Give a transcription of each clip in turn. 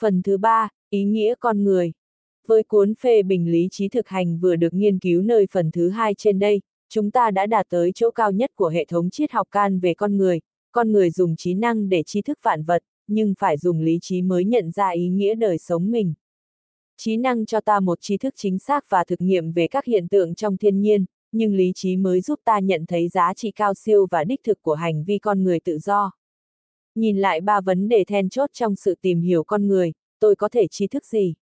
Phần thứ ba, ý nghĩa con người. Với cuốn phê bình lý trí thực hành vừa được nghiên cứu nơi phần thứ hai trên đây, chúng ta đã đạt tới chỗ cao nhất của hệ thống triết học can về con người, con người dùng trí năng để tri thức vạn vật, nhưng phải dùng lý trí mới nhận ra ý nghĩa đời sống mình. Trí năng cho ta một tri thức chính xác và thực nghiệm về các hiện tượng trong thiên nhiên, nhưng lý trí mới giúp ta nhận thấy giá trị cao siêu và đích thực của hành vi con người tự do. Nhìn lại ba vấn đề then chốt trong sự tìm hiểu con người, tôi có thể tri thức gì?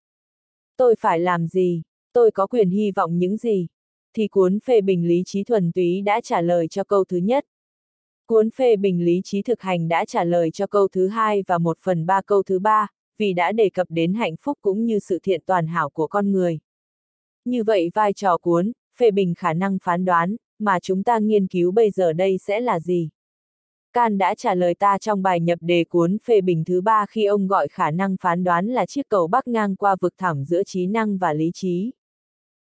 Tôi phải làm gì? Tôi có quyền hy vọng những gì? Thì cuốn phê bình lý trí thuần túy đã trả lời cho câu thứ nhất. Cuốn phê bình lý trí thực hành đã trả lời cho câu thứ hai và một phần ba câu thứ ba, vì đã đề cập đến hạnh phúc cũng như sự thiện toàn hảo của con người. Như vậy vai trò cuốn, phê bình khả năng phán đoán, mà chúng ta nghiên cứu bây giờ đây sẽ là gì? Can đã trả lời ta trong bài nhập đề cuốn phê bình thứ ba khi ông gọi khả năng phán đoán là chiếc cầu bắc ngang qua vực thẳm giữa trí năng và lý trí.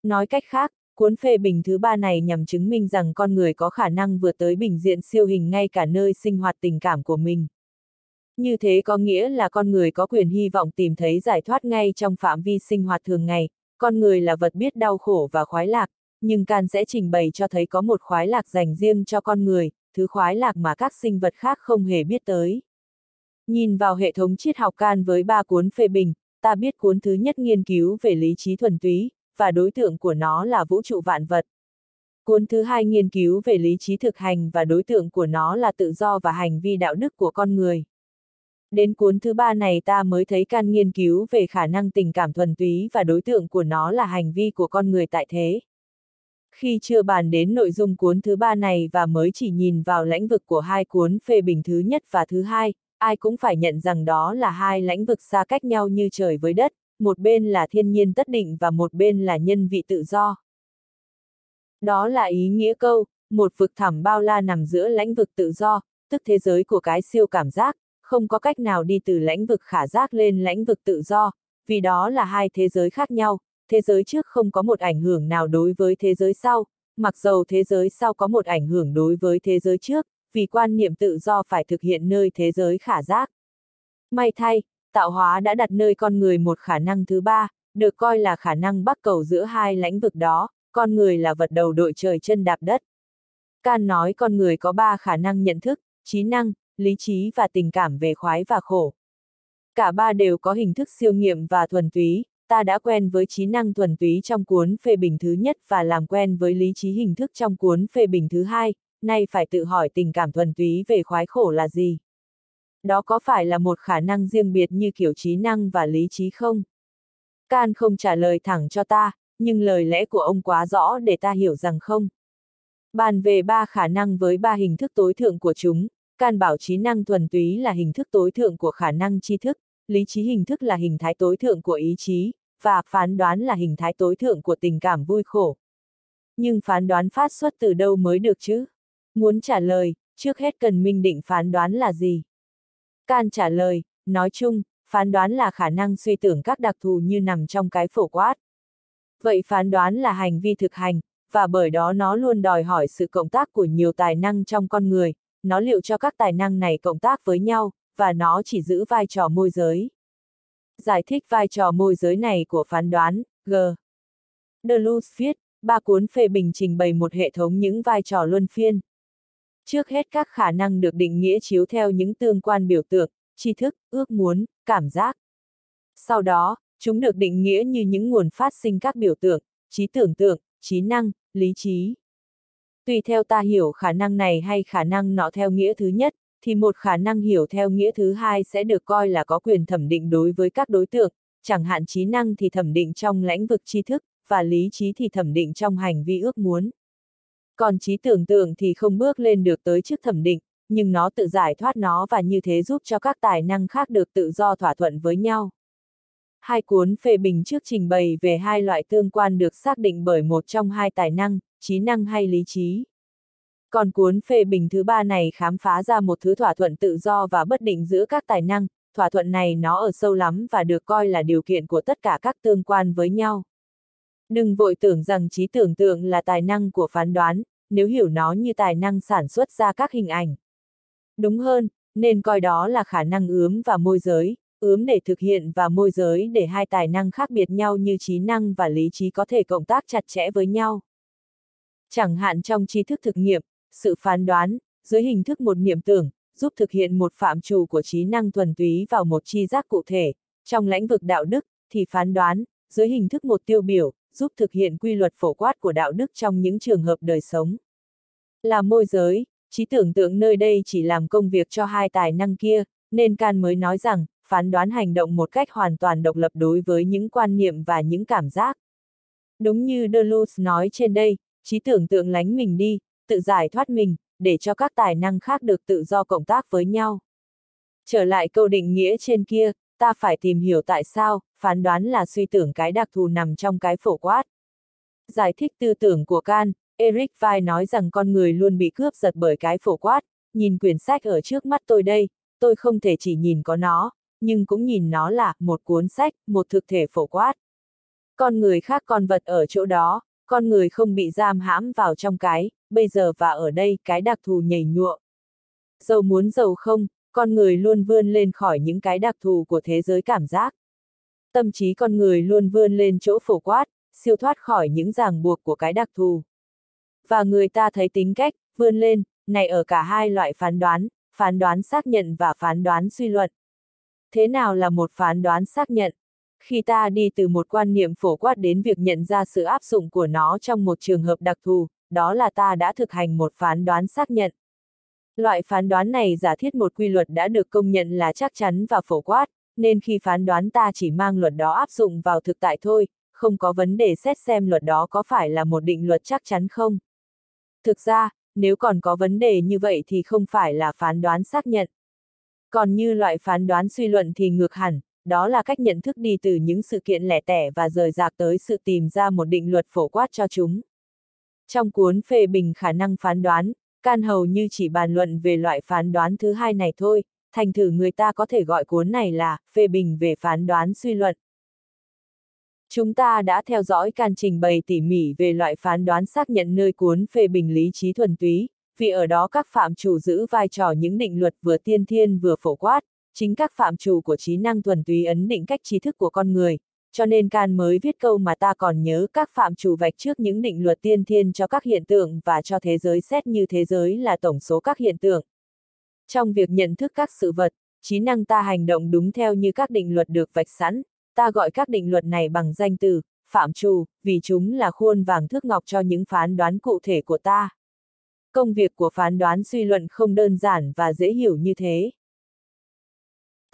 Nói cách khác, cuốn phê bình thứ ba này nhằm chứng minh rằng con người có khả năng vượt tới bình diện siêu hình ngay cả nơi sinh hoạt tình cảm của mình. Như thế có nghĩa là con người có quyền hy vọng tìm thấy giải thoát ngay trong phạm vi sinh hoạt thường ngày, con người là vật biết đau khổ và khoái lạc, nhưng Can sẽ trình bày cho thấy có một khoái lạc dành riêng cho con người, thứ khoái lạc mà các sinh vật khác không hề biết tới. Nhìn vào hệ thống triết học Can với ba cuốn phê bình, ta biết cuốn thứ nhất nghiên cứu về lý trí thuần túy, và đối tượng của nó là vũ trụ vạn vật. Cuốn thứ hai nghiên cứu về lý trí thực hành và đối tượng của nó là tự do và hành vi đạo đức của con người. Đến cuốn thứ ba này ta mới thấy can nghiên cứu về khả năng tình cảm thuần túy và đối tượng của nó là hành vi của con người tại thế. Khi chưa bàn đến nội dung cuốn thứ ba này và mới chỉ nhìn vào lãnh vực của hai cuốn phê bình thứ nhất và thứ hai, ai cũng phải nhận rằng đó là hai lãnh vực xa cách nhau như trời với đất, một bên là thiên nhiên tất định và một bên là nhân vị tự do. Đó là ý nghĩa câu, một vực thẳm bao la nằm giữa lãnh vực tự do, tức thế giới của cái siêu cảm giác, không có cách nào đi từ lãnh vực khả giác lên lãnh vực tự do, vì đó là hai thế giới khác nhau, thế giới trước không có một ảnh hưởng nào đối với thế giới sau, mặc dầu thế giới sau có một ảnh hưởng đối với thế giới trước, vì quan niệm tự do phải thực hiện nơi thế giới khả giác. May thay, tạo hóa đã đặt nơi con người một khả năng thứ ba, được coi là khả năng bắc cầu giữa hai lãnh vực đó, con người là vật đầu đội trời chân đạp đất. Can nói con người có ba khả năng nhận thức, trí năng, lý trí và tình cảm về khoái và khổ. Cả ba đều có hình thức siêu nghiệm và thuần túy, ta đã quen với trí năng thuần túy trong cuốn phê bình thứ nhất và làm quen với lý trí hình thức trong cuốn phê bình thứ hai, nay phải tự hỏi tình cảm thuần túy về khoái khổ là gì. Đó có phải là một khả năng riêng biệt như kiểu trí năng và lý trí không? Can không trả lời thẳng cho ta, nhưng lời lẽ của ông quá rõ để ta hiểu rằng không. Bàn về ba khả năng với ba hình thức tối thượng của chúng, Can bảo trí năng thuần túy là hình thức tối thượng của khả năng tri thức, lý trí hình thức là hình thái tối thượng của ý chí, và phán đoán là hình thái tối thượng của tình cảm vui khổ. Nhưng phán đoán phát xuất từ đâu mới được chứ? Muốn trả lời, trước hết cần minh định phán đoán là gì? Can trả lời, nói chung, phán đoán là khả năng suy tưởng các đặc thù như nằm trong cái phổ quát. Vậy phán đoán là hành vi thực hành, và bởi đó nó luôn đòi hỏi sự cộng tác của nhiều tài năng trong con người, nó liệu cho các tài năng này cộng tác với nhau, và nó chỉ giữ vai trò môi giới. Giải thích vai trò môi giới này của phán đoán, G. Deleuze viết, ba cuốn phê bình trình bày một hệ thống những vai trò luân phiên. Trước hết các khả năng được định nghĩa chiếu theo những tương quan biểu tượng, tri thức, ước muốn, cảm giác. Sau đó, chúng được định nghĩa như những nguồn phát sinh các biểu tượng, trí tưởng tượng, trí năng, lý trí. Tùy theo ta hiểu khả năng này hay khả năng nọ theo nghĩa thứ nhất, thì một khả năng hiểu theo nghĩa thứ hai sẽ được coi là có quyền thẩm định đối với các đối tượng, chẳng hạn trí năng thì thẩm định trong lãnh vực tri thức, và lý trí thì thẩm định trong hành vi ước muốn. Còn trí tưởng tượng thì không bước lên được tới chức thẩm định, nhưng nó tự giải thoát nó và như thế giúp cho các tài năng khác được tự do thỏa thuận với nhau. Hai cuốn phê bình trước trình bày về hai loại tương quan được xác định bởi một trong hai tài năng, trí năng hay lý trí. Còn cuốn phê bình thứ ba này khám phá ra một thứ thỏa thuận tự do và bất định giữa các tài năng, thỏa thuận này nó ở sâu lắm và được coi là điều kiện của tất cả các tương quan với nhau. Đừng vội tưởng rằng trí tưởng tượng là tài năng của phán đoán, nếu hiểu nó như tài năng sản xuất ra các hình ảnh. Đúng hơn, nên coi đó là khả năng ướm và môi giới, ướm để thực hiện và môi giới để hai tài năng khác biệt nhau như trí năng và lý trí có thể cộng tác chặt chẽ với nhau. Chẳng hạn trong tri thức thực nghiệm, sự phán đoán, dưới hình thức một niệm tưởng, giúp thực hiện một phạm trù của trí năng thuần túy vào một chi giác cụ thể, trong lĩnh vực đạo đức, thì phán đoán, dưới hình thức một tiêu biểu, giúp thực hiện quy luật phổ quát của đạo đức trong những trường hợp đời sống. Là môi giới, trí tưởng tượng nơi đây chỉ làm công việc cho hai tài năng kia, nên Can mới nói rằng, phán đoán hành động một cách hoàn toàn độc lập đối với những quan niệm và những cảm giác. Đúng như Deleuze nói trên đây, trí tưởng tượng lánh mình đi, tự giải thoát mình, để cho các tài năng khác được tự do cộng tác với nhau. Trở lại câu định nghĩa trên kia, ta phải tìm hiểu tại sao, phán đoán là suy tưởng cái đặc thù nằm trong cái phổ quát. Giải thích tư tưởng của Can, Eric Vai nói rằng con người luôn bị cướp giật bởi cái phổ quát, nhìn quyển sách ở trước mắt tôi đây, tôi không thể chỉ nhìn có nó, nhưng cũng nhìn nó là một cuốn sách, một thực thể phổ quát. Con người khác con vật ở chỗ đó, con người không bị giam hãm vào trong cái, bây giờ và ở đây, cái đặc thù nhảy nhụa. Giàu muốn giàu không, con người luôn vươn lên khỏi những cái đặc thù của thế giới cảm giác. Tâm trí con người luôn vươn lên chỗ phổ quát, siêu thoát khỏi những ràng buộc của cái đặc thù. Và người ta thấy tính cách, vươn lên, này ở cả hai loại phán đoán, phán đoán xác nhận và phán đoán suy luận. Thế nào là một phán đoán xác nhận? Khi ta đi từ một quan niệm phổ quát đến việc nhận ra sự áp dụng của nó trong một trường hợp đặc thù, đó là ta đã thực hành một phán đoán xác nhận. Loại phán đoán này giả thiết một quy luật đã được công nhận là chắc chắn và phổ quát, nên khi phán đoán ta chỉ mang luật đó áp dụng vào thực tại thôi, không có vấn đề xét xem luật đó có phải là một định luật chắc chắn không. Thực ra, nếu còn có vấn đề như vậy thì không phải là phán đoán xác nhận. Còn như loại phán đoán suy luận thì ngược hẳn, đó là cách nhận thức đi từ những sự kiện lẻ tẻ và rời rạc tới sự tìm ra một định luật phổ quát cho chúng. Trong cuốn phê bình khả năng phán đoán, can hầu như chỉ bàn luận về loại phán đoán thứ hai này thôi, thành thử người ta có thể gọi cuốn này là phê bình về phán đoán suy luận. Chúng ta đã theo dõi can trình bày tỉ mỉ về loại phán đoán xác nhận nơi cuốn phê bình lý trí thuần túy, vì ở đó các phạm chủ giữ vai trò những định luật vừa tiên thiên vừa phổ quát, chính các phạm trù của trí năng thuần túy ấn định cách trí thức của con người, cho nên Can mới viết câu mà ta còn nhớ các phạm trù vạch trước những định luật tiên thiên cho các hiện tượng và cho thế giới xét như thế giới là tổng số các hiện tượng. Trong việc nhận thức các sự vật, trí năng ta hành động đúng theo như các định luật được vạch sẵn, ta gọi các định luật này bằng danh từ, phạm trù, vì chúng là khuôn vàng thước ngọc cho những phán đoán cụ thể của ta. Công việc của phán đoán suy luận không đơn giản và dễ hiểu như thế.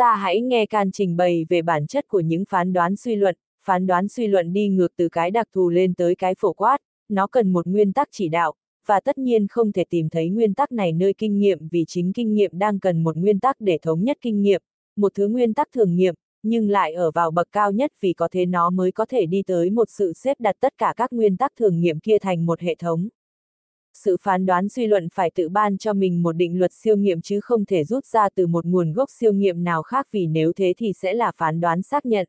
Ta hãy nghe can trình bày về bản chất của những phán đoán suy luận, phán đoán suy luận đi ngược từ cái đặc thù lên tới cái phổ quát, nó cần một nguyên tắc chỉ đạo, và tất nhiên không thể tìm thấy nguyên tắc này nơi kinh nghiệm vì chính kinh nghiệm đang cần một nguyên tắc để thống nhất kinh nghiệm, một thứ nguyên tắc thường nghiệm, nhưng lại ở vào bậc cao nhất vì có thế nó mới có thể đi tới một sự xếp đặt tất cả các nguyên tắc thường nghiệm kia thành một hệ thống. Sự phán đoán suy luận phải tự ban cho mình một định luật siêu nghiệm chứ không thể rút ra từ một nguồn gốc siêu nghiệm nào khác vì nếu thế thì sẽ là phán đoán xác nhận.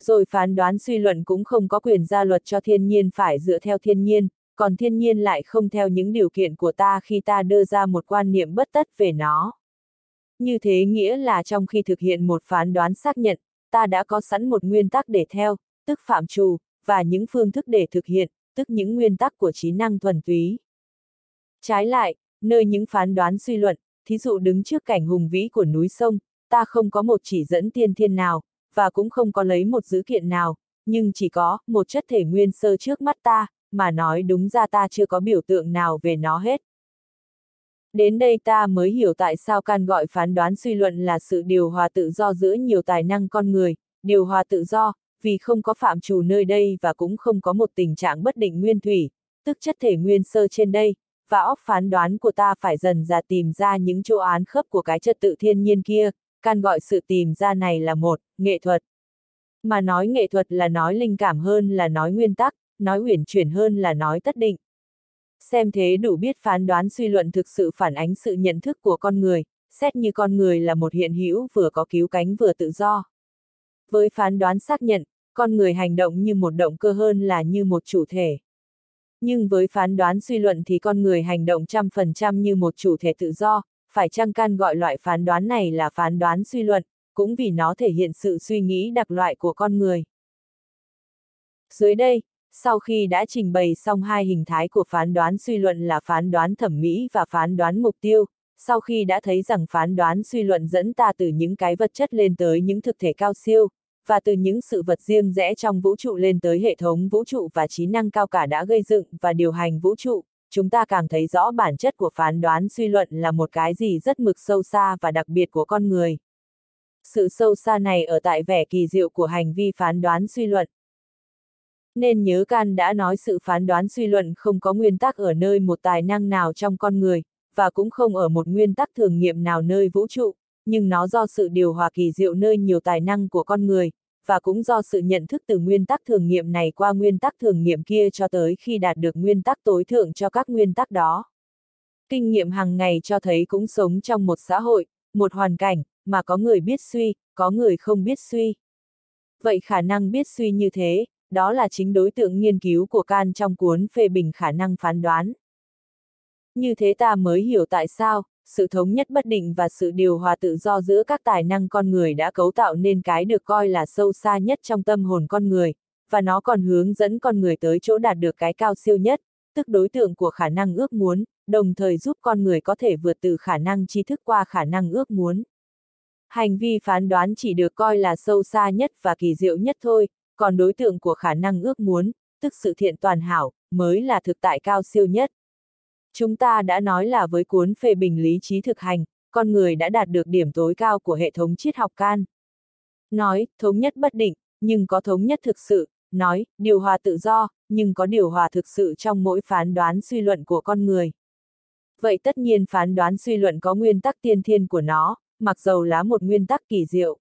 Rồi phán đoán suy luận cũng không có quyền ra luật cho thiên nhiên phải dựa theo thiên nhiên, còn thiên nhiên lại không theo những điều kiện của ta khi ta đưa ra một quan niệm bất tất về nó. Như thế nghĩa là trong khi thực hiện một phán đoán xác nhận, ta đã có sẵn một nguyên tắc để theo, tức phạm trù, và những phương thức để thực hiện, tức những nguyên tắc của trí năng thuần túy. Trái lại, nơi những phán đoán suy luận, thí dụ đứng trước cảnh hùng vĩ của núi sông, ta không có một chỉ dẫn tiên thiên nào, và cũng không có lấy một dữ kiện nào, nhưng chỉ có một chất thể nguyên sơ trước mắt ta, mà nói đúng ra ta chưa có biểu tượng nào về nó hết. Đến đây ta mới hiểu tại sao can gọi phán đoán suy luận là sự điều hòa tự do giữa nhiều tài năng con người, điều hòa tự do, vì không có phạm trù nơi đây và cũng không có một tình trạng bất định nguyên thủy, tức chất thể nguyên sơ trên đây, và óc phán đoán của ta phải dần ra tìm ra những chỗ án khớp của cái trật tự thiên nhiên kia, can gọi sự tìm ra này là một, nghệ thuật. Mà nói nghệ thuật là nói linh cảm hơn là nói nguyên tắc, nói uyển chuyển hơn là nói tất định. Xem thế đủ biết phán đoán suy luận thực sự phản ánh sự nhận thức của con người, xét như con người là một hiện hữu vừa có cứu cánh vừa tự do. Với phán đoán xác nhận, con người hành động như một động cơ hơn là như một chủ thể. Nhưng với phán đoán suy luận thì con người hành động trăm phần trăm như một chủ thể tự do, phải chăng can gọi loại phán đoán này là phán đoán suy luận, cũng vì nó thể hiện sự suy nghĩ đặc loại của con người. Dưới đây, sau khi đã trình bày xong hai hình thái của phán đoán suy luận là phán đoán thẩm mỹ và phán đoán mục tiêu, sau khi đã thấy rằng phán đoán suy luận dẫn ta từ những cái vật chất lên tới những thực thể cao siêu, và từ những sự vật riêng rẽ trong vũ trụ lên tới hệ thống vũ trụ và trí năng cao cả đã gây dựng và điều hành vũ trụ, chúng ta càng thấy rõ bản chất của phán đoán suy luận là một cái gì rất mực sâu xa và đặc biệt của con người. Sự sâu xa này ở tại vẻ kỳ diệu của hành vi phán đoán suy luận. Nên nhớ Can đã nói sự phán đoán suy luận không có nguyên tắc ở nơi một tài năng nào trong con người, và cũng không ở một nguyên tắc thường nghiệm nào nơi vũ trụ, nhưng nó do sự điều hòa kỳ diệu nơi nhiều tài năng của con người, và cũng do sự nhận thức từ nguyên tắc thường nghiệm này qua nguyên tắc thường nghiệm kia cho tới khi đạt được nguyên tắc tối thượng cho các nguyên tắc đó. Kinh nghiệm hàng ngày cho thấy cũng sống trong một xã hội, một hoàn cảnh, mà có người biết suy, có người không biết suy. Vậy khả năng biết suy như thế, đó là chính đối tượng nghiên cứu của Can trong cuốn phê bình khả năng phán đoán. Như thế ta mới hiểu tại sao, sự thống nhất bất định và sự điều hòa tự do giữa các tài năng con người đã cấu tạo nên cái được coi là sâu xa nhất trong tâm hồn con người, và nó còn hướng dẫn con người tới chỗ đạt được cái cao siêu nhất, tức đối tượng của khả năng ước muốn, đồng thời giúp con người có thể vượt từ khả năng tri thức qua khả năng ước muốn. Hành vi phán đoán chỉ được coi là sâu xa nhất và kỳ diệu nhất thôi, còn đối tượng của khả năng ước muốn, tức sự thiện toàn hảo, mới là thực tại cao siêu nhất. Chúng ta đã nói là với cuốn phê bình lý trí thực hành, con người đã đạt được điểm tối cao của hệ thống triết học can. Nói, thống nhất bất định, nhưng có thống nhất thực sự, nói, điều hòa tự do, nhưng có điều hòa thực sự trong mỗi phán đoán suy luận của con người. Vậy tất nhiên phán đoán suy luận có nguyên tắc tiên thiên của nó, mặc dầu là một nguyên tắc kỳ diệu.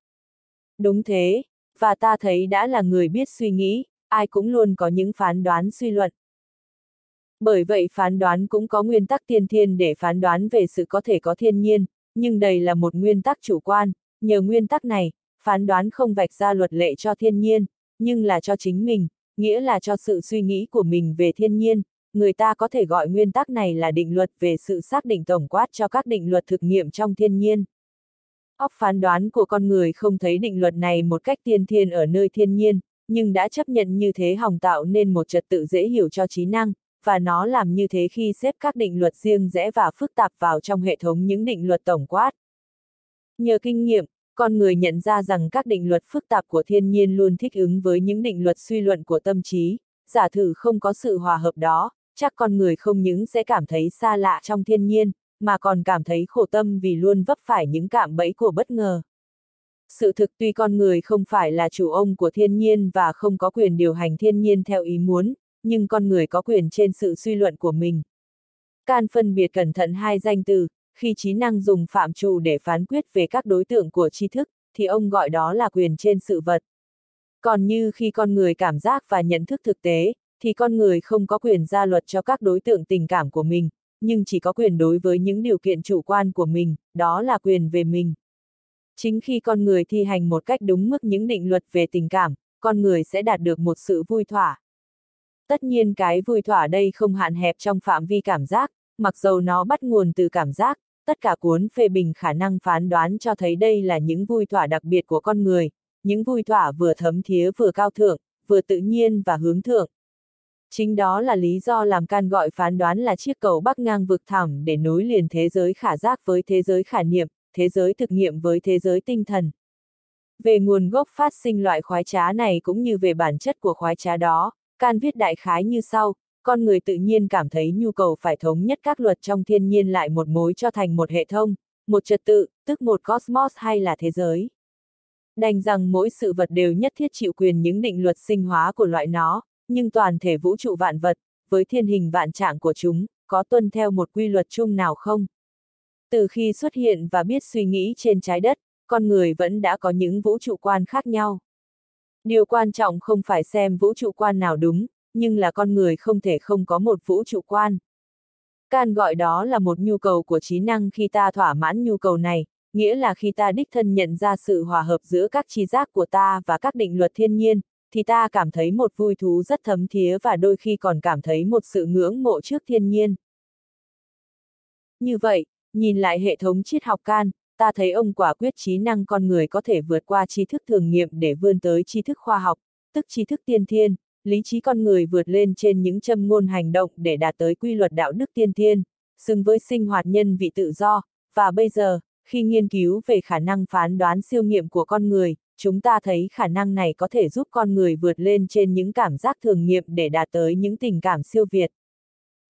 Đúng thế, và ta thấy đã là người biết suy nghĩ, ai cũng luôn có những phán đoán suy luận. Bởi vậy phán đoán cũng có nguyên tắc tiên thiên để phán đoán về sự có thể có thiên nhiên, nhưng đây là một nguyên tắc chủ quan, nhờ nguyên tắc này, phán đoán không vạch ra luật lệ cho thiên nhiên, nhưng là cho chính mình, nghĩa là cho sự suy nghĩ của mình về thiên nhiên, người ta có thể gọi nguyên tắc này là định luật về sự xác định tổng quát cho các định luật thực nghiệm trong thiên nhiên. Óc phán đoán của con người không thấy định luật này một cách tiên thiên ở nơi thiên nhiên, nhưng đã chấp nhận như thế hòng tạo nên một trật tự dễ hiểu cho trí năng, và nó làm như thế khi xếp các định luật riêng rẽ và phức tạp vào trong hệ thống những định luật tổng quát. Nhờ kinh nghiệm, con người nhận ra rằng các định luật phức tạp của thiên nhiên luôn thích ứng với những định luật suy luận của tâm trí, giả thử không có sự hòa hợp đó, chắc con người không những sẽ cảm thấy xa lạ trong thiên nhiên, mà còn cảm thấy khổ tâm vì luôn vấp phải những cạm bẫy của bất ngờ. Sự thực tuy con người không phải là chủ ông của thiên nhiên và không có quyền điều hành thiên nhiên theo ý muốn, nhưng con người có quyền trên sự suy luận của mình. Can phân biệt cẩn thận hai danh từ, khi trí năng dùng phạm trù để phán quyết về các đối tượng của tri thức, thì ông gọi đó là quyền trên sự vật. Còn như khi con người cảm giác và nhận thức thực tế, thì con người không có quyền ra luật cho các đối tượng tình cảm của mình, nhưng chỉ có quyền đối với những điều kiện chủ quan của mình, đó là quyền về mình. Chính khi con người thi hành một cách đúng mức những định luật về tình cảm, con người sẽ đạt được một sự vui thỏa. Tất nhiên cái vui thỏa đây không hạn hẹp trong phạm vi cảm giác, mặc dầu nó bắt nguồn từ cảm giác, tất cả cuốn phê bình khả năng phán đoán cho thấy đây là những vui thỏa đặc biệt của con người, những vui thỏa vừa thấm thía vừa cao thượng, vừa tự nhiên và hướng thượng. Chính đó là lý do làm can gọi phán đoán là chiếc cầu bắc ngang vực thẳm để nối liền thế giới khả giác với thế giới khả niệm, thế giới thực nghiệm với thế giới tinh thần. Về nguồn gốc phát sinh loại khoái trá này cũng như về bản chất của khoái trá đó, Can viết đại khái như sau, con người tự nhiên cảm thấy nhu cầu phải thống nhất các luật trong thiên nhiên lại một mối cho thành một hệ thống, một trật tự, tức một cosmos hay là thế giới. Đành rằng mỗi sự vật đều nhất thiết chịu quyền những định luật sinh hóa của loại nó, nhưng toàn thể vũ trụ vạn vật, với thiên hình vạn trạng của chúng, có tuân theo một quy luật chung nào không? Từ khi xuất hiện và biết suy nghĩ trên trái đất, con người vẫn đã có những vũ trụ quan khác nhau. Điều quan trọng không phải xem vũ trụ quan nào đúng, nhưng là con người không thể không có một vũ trụ quan. Can gọi đó là một nhu cầu của trí năng khi ta thỏa mãn nhu cầu này, nghĩa là khi ta đích thân nhận ra sự hòa hợp giữa các tri giác của ta và các định luật thiên nhiên, thì ta cảm thấy một vui thú rất thấm thía và đôi khi còn cảm thấy một sự ngưỡng mộ trước thiên nhiên. Như vậy, nhìn lại hệ thống triết học can, ta thấy ông quả quyết trí năng con người có thể vượt qua tri thức thường nghiệm để vươn tới tri thức khoa học, tức tri thức tiên thiên, lý trí con người vượt lên trên những châm ngôn hành động để đạt tới quy luật đạo đức tiên thiên, xứng với sinh hoạt nhân vị tự do, và bây giờ, khi nghiên cứu về khả năng phán đoán siêu nghiệm của con người, chúng ta thấy khả năng này có thể giúp con người vượt lên trên những cảm giác thường nghiệm để đạt tới những tình cảm siêu việt.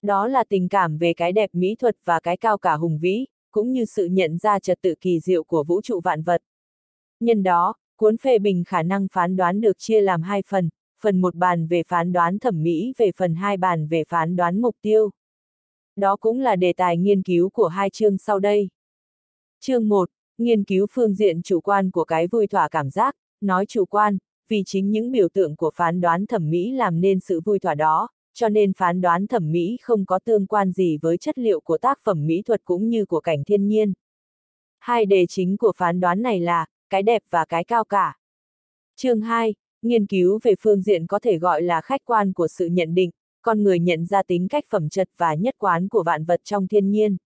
Đó là tình cảm về cái đẹp mỹ thuật và cái cao cả hùng vĩ, cũng như sự nhận ra trật tự kỳ diệu của vũ trụ vạn vật. Nhân đó, cuốn phê bình khả năng phán đoán được chia làm hai phần, phần một bàn về phán đoán thẩm mỹ về phần hai bàn về phán đoán mục tiêu. Đó cũng là đề tài nghiên cứu của hai chương sau đây. Chương 1, nghiên cứu phương diện chủ quan của cái vui thỏa cảm giác, nói chủ quan, vì chính những biểu tượng của phán đoán thẩm mỹ làm nên sự vui thỏa đó, cho nên phán đoán thẩm mỹ không có tương quan gì với chất liệu của tác phẩm mỹ thuật cũng như của cảnh thiên nhiên. Hai đề chính của phán đoán này là, cái đẹp và cái cao cả. Chương 2, nghiên cứu về phương diện có thể gọi là khách quan của sự nhận định, con người nhận ra tính cách phẩm chất và nhất quán của vạn vật trong thiên nhiên.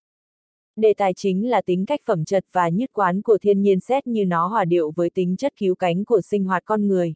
Đề tài chính là tính cách phẩm chất và nhất quán của thiên nhiên xét như nó hòa điệu với tính chất cứu cánh của sinh hoạt con người.